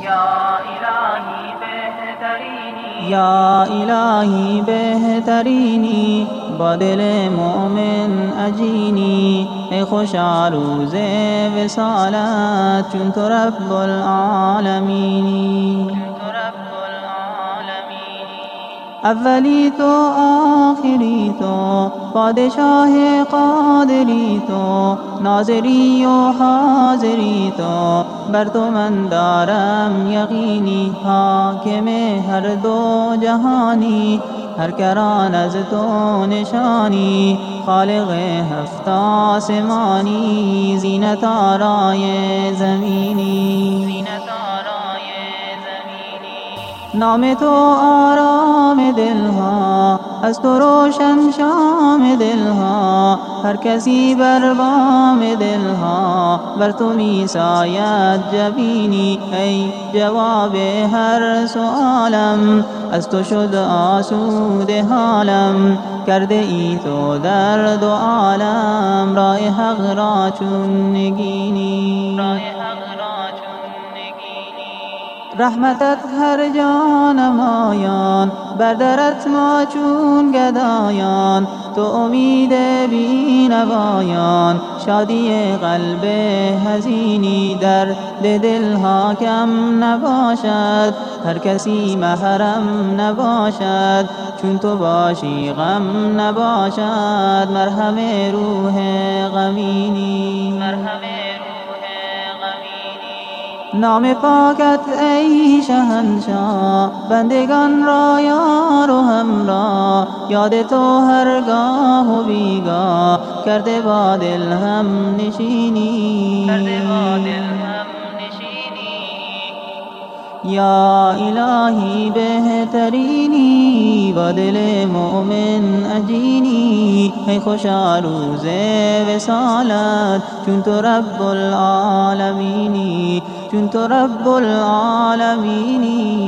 یا الهی بهترینی یا الهی بهترینی با دل مؤمن اجینی ای خوش روز وسالت چون تو رب العالمینی اولی تو آخری تو پادشاه قادری تو ناظری و حاضری تو بر تو من دارم یقینی حاکم هر دو جهانی. هر کران از تو نشانی خالق هفت آسمانی. زینت آرای زمینی. نام تو آرام از تو روشن شام دلها هر کسی بر بام دلها بر تو می ساید جبینی ای جواب هر سؤالم از تو شد آسود حالم کرده ای تو در دو عالم رای حق را چون نگینی. رحمتت هر جا نمایان بردرت ما چون گدایان. تو امید بینوایان شادی قلب هزینی در دلها کم نباشد. هر کسی محرم نباشد چون تو باشی غم نباشد. مرهم روح غمینی. نام پاکت ای شهنشاه بندگان را یار و همراه یاد تو هرگاه و بیگاه کرده با دل هم نشینی. یا الهی بهترینی با دل مؤمن اجینی ای خوشا روز وسالت چون تو رب العالمینی چون تو رب العالمینی.